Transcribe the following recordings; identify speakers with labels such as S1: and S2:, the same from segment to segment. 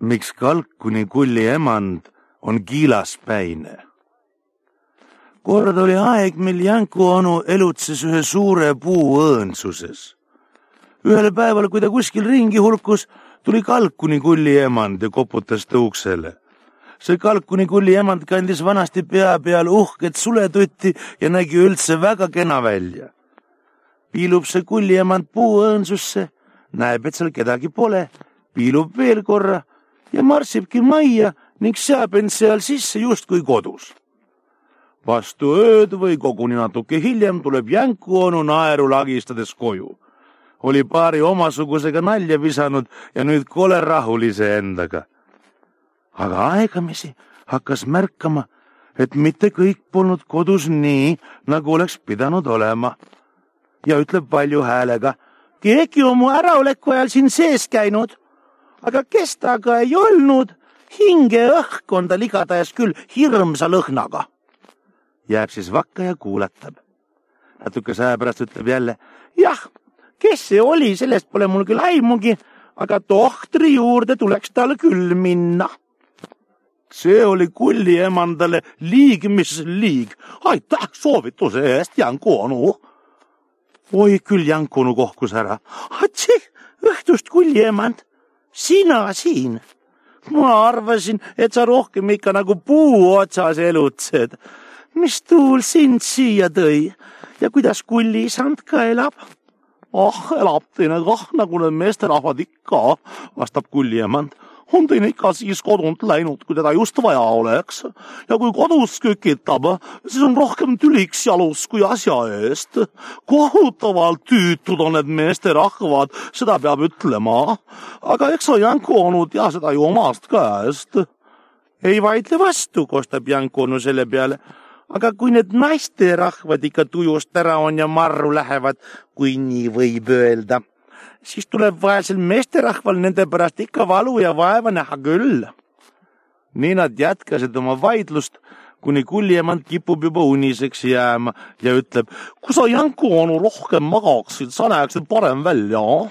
S1: miks kalkuni kulli emand on kiilaspäine. kord oli aeg, mil Janku onu elutses ühe suure puu õõnsuses. ühel päeval, kui ta kuskil ringi hulkus, tuli kalkuni kulli emand ja koputas ta uksele. see kalkuni kulli emand kandis vanasti pea peal uhket suletutti ja nägi üldse väga kena välja. piilub see kulli emand puu õõnsusse, näeb, et seal kedagi pole, piilub veel korra ja marssibki majja ning seab end seal sisse justkui kodus. vastu ööd või koguni natuke hiljem tuleb jänku onu naeru lagistades koju. oli paari omasugusega nalja visanud ja nüüd kole rahul iseendaga. aga aegamisi hakkas märkama, et mitte kõik polnud kodus nii, nagu oleks pidanud olema. ja ütleb valju häälega. keegi on mu äraoleku ajal siin sees käinud aga kes ta ka ei olnud, hingeõhk on tal igatahes küll hirmsa lõhnaga. jääb siis vakka ja kuulatab. natukese aja pärast ütleb jälle, jah, kes see oli, sellest pole mul küll aimugi, aga tohtri juurde tuleks tal küll minna see oli kulli emandale liig, mis liig. aitäh soovituse eest, Janku onu. oi küll, Janku onu kohkus ära. atsi, õhtust kulli emand sina siin? ma arvasin, et sa rohkem ikka nagu puu otsas elutsed. mis tuul sind siia tõi ja kuidas kulliisand ka elab? ah, elab teine kah, nagu need meesterahvad ikka, vastab kulliemand on teine ikka siis kodunt läinud, kui teda just vaja oleks. ja kui kodus kökitab, siis on rohkem tüliks jalus kui asja eest. kohutavalt tüütud on need meesterahvad, seda peab ütlema. aga eks on Janku onu tea seda ju omast käest. ei vaidle vastu, kostab Janku onu selle peale aga kui need naisterahvad ikka tujust ära on ja marru lähevad, kui nii võib öelda siis tuleb vaesel meesterahval nende pärast ikka valu ja vaeva näha küll. nii nad jätkasid oma vaidlust, kuni Kuljemand kipub juba uniseks jääma ja ütleb, kui sa Janku onu rohkem magaksid, sa näeksid parem välja.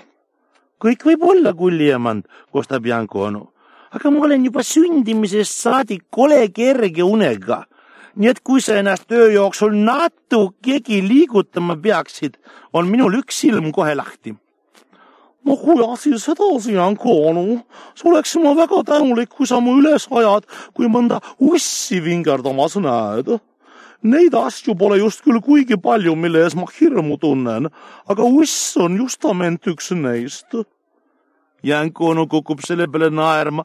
S1: kõik võib olla, Kuljemand, kostab Janku onu, aga ma olen juba sündimisest saadik kole kerge unega nii et kui sa ennast öö jooksul natukegi liigutama peaksid, on minul üks silm kohe lahti no kuidas siis edasi, Janko onu? sa oleksin ma väga tänulik, kui sa mu üles ajad, kui mõnda ussi vingerdamas näed. Neid asju pole just küll kuigi palju, mille ees ma hirmu tunnen, aga uss on justament üks neist Jänku onu kukub selle peale naerma.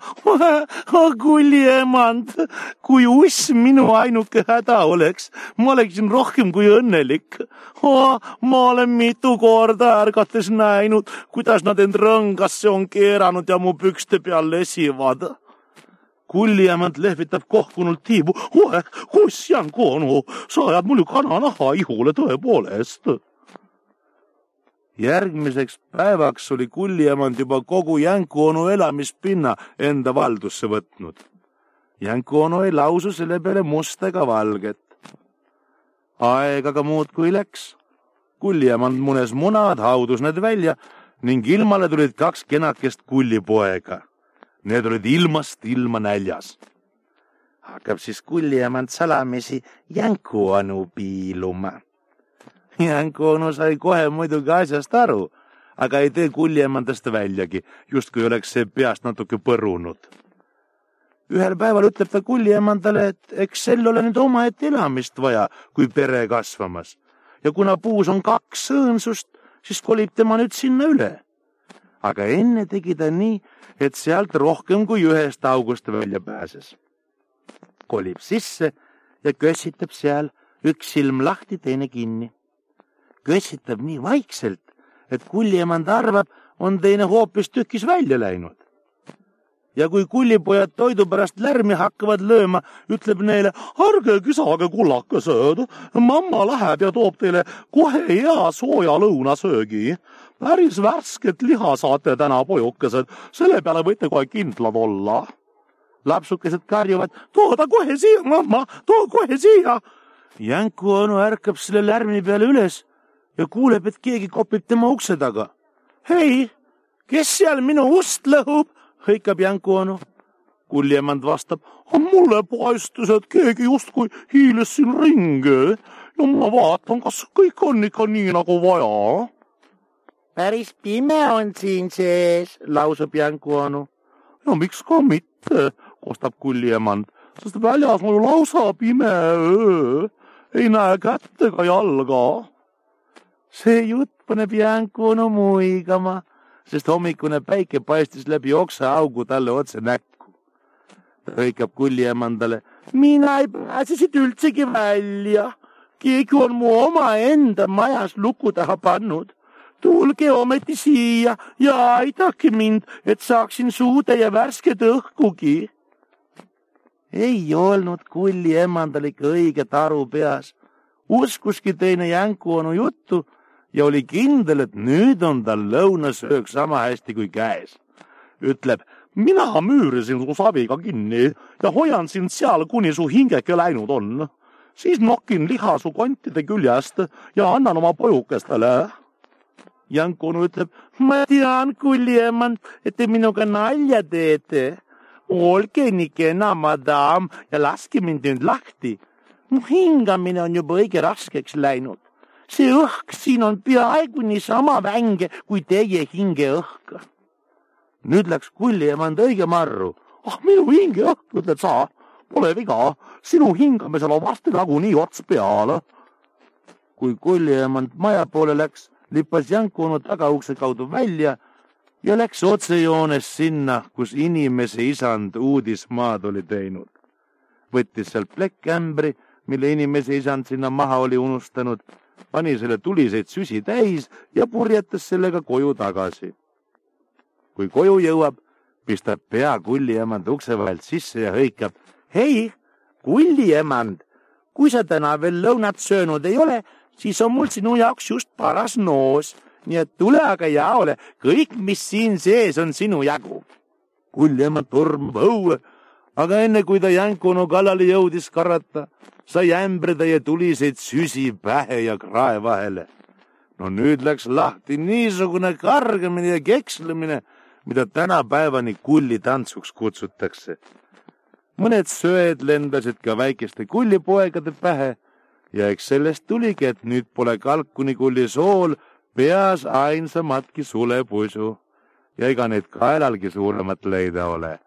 S1: kulli emand, kui uss minu ainuke häda oleks, ma oleksin rohkem kui õnnelik. ma olen mitu korda ärgates näinud, kuidas nad end rõngasse on keeranud ja mu pükste peal lesivad kulliemand lehvitab kohkunult tiibu. kus Janku onu, sa ajad mul ju kananaha ihule tõepoolest järgmiseks päevaks oli Kulliemand juba kogu Jänku onu elamispinna enda valdusse võtnud. Jänku onu ei lausu selle peale musta ega valget. aeg aga muudkui läks. Kulliemand munes munad, haudus need välja ning ilmale tulid kaks kenakest kullipoega. Need olid ilmast ilma näljas. hakkab siis Kulliemand salamisi Jänku onu piiluma Janku onu sai kohe muidugi asjast aru, aga ei tee kulliemandast väljagi, justkui oleks see peast natuke põrunud. ühel päeval ütleb ta kulliemandale, et eks sel ole nüüd omaette elamist vaja, kui pere kasvamas. ja kuna puus on kaks õõnsust, siis kolib tema nüüd sinna üle. aga enne tegi ta nii, et sealt rohkem kui ühest august välja pääses. kolib sisse ja kössitab seal üks silm lahti, teine kinni kössitab nii vaikselt, et kuljemand arvab, on teine hoopistükkis välja läinud. ja kui kullipojad toidu pärast lärmi hakkavad lööma, ütleb neile, ärge kisage kullakesed, mamma läheb ja toob teile kohe hea sooja lõunasöögi. päris värsket liha saate täna, pojukesed, selle peale võite kohe kindlad olla. lapsukesed karjuvad, too ta kohe siia, mamma, too kohe siia. Jänku onu ärkab selle lärmi peale üles ja kuuleb, et keegi kopib tema ukse taga. hei, kes seal minu ust lõhub, hõikab Janku onu. kulliemand vastab, mulle paistis, et keegi justkui hiilis siin ringi ja ma vaatan, kas kõik on ikka nii nagu vaja.
S2: päris pime on siin sees, lausub Janku onu.
S1: no miks ka mitte, kostab kulliemand, sest väljas on ju lausa pime öö, ei näe kätt ega jalga.
S2: See jutt paneb Janku onu muigama, sest hommikune päike paistis läbi oksaaugu talle otse näkku. ta hõikab kulliemandale. mina ei pääse siit üldsegi välja. keegi on mu omaenda majas luku taha pannud tulge ometi siia ja aidake mind, et saaksin suutäie värsket õhkugi. ei olnud kulli emandal ikka õiget aru peas. uskuski teine Jänku onu juttu ja oli kindel, et nüüd on tal lõunasöök sama hästi kui käes. ütleb, mina müürisin su saviga kinni ja hoian sind seal, kuni su hingeke läinud on. siis nokin liha su kontide küljest ja annan oma pojukestele Jankonu ütleb, ma tean, kulliemand, et te minuga nalja teete. olge nii kena, madam, ja laske mind nüüd lahti. mu hingamine on juba õige raskeks läinud. See õhk siin on peaaegu niisama vänge kui teie hingeõhk. nüüd läks kulliemand õige marru. ah, minu hingeõhk, ütled sa. Pole viga, sinu hingamisel on varsti nagunii ots peale. kui kulliemand maja poole läks lippas Janku onu tagaukse kaudu välja ja läks otsejoones sinna, kus inimese isand uudismaad oli teinud. võttis sealt plekkämbri, mille inimese isand sinna maha oli unustanud, pani selle tuliseid süsi täis ja purjetas sellega koju tagasi. kui koju jõuab, pistab pea kulliemand ukse vahelt sisse ja hõikab. hei, kulliemand, kui sa täna veel lõunat söönud ei ole, siis on mul sinu jaoks just paras noos. nii et tule aga jaole, kõik, mis siin sees on sinu jagu. kuljema tormab õue, aga enne kui ta Jankunu kallale jõudis karata, sai ämbritäie tuliseid süsi pähe ja krae vahele. no nüüd läks lahti niisugune kargamine ja kekslemine, mida tänapäevani kullitantsuks kutsutakse. mõned söed lendasid ka väikeste kullipoegade pähe ja eks sellest tuligi, et nüüd pole kalkunikulli sool peas ainsamatki sulepusu ja ega neid kaelalgi suuremat leida ole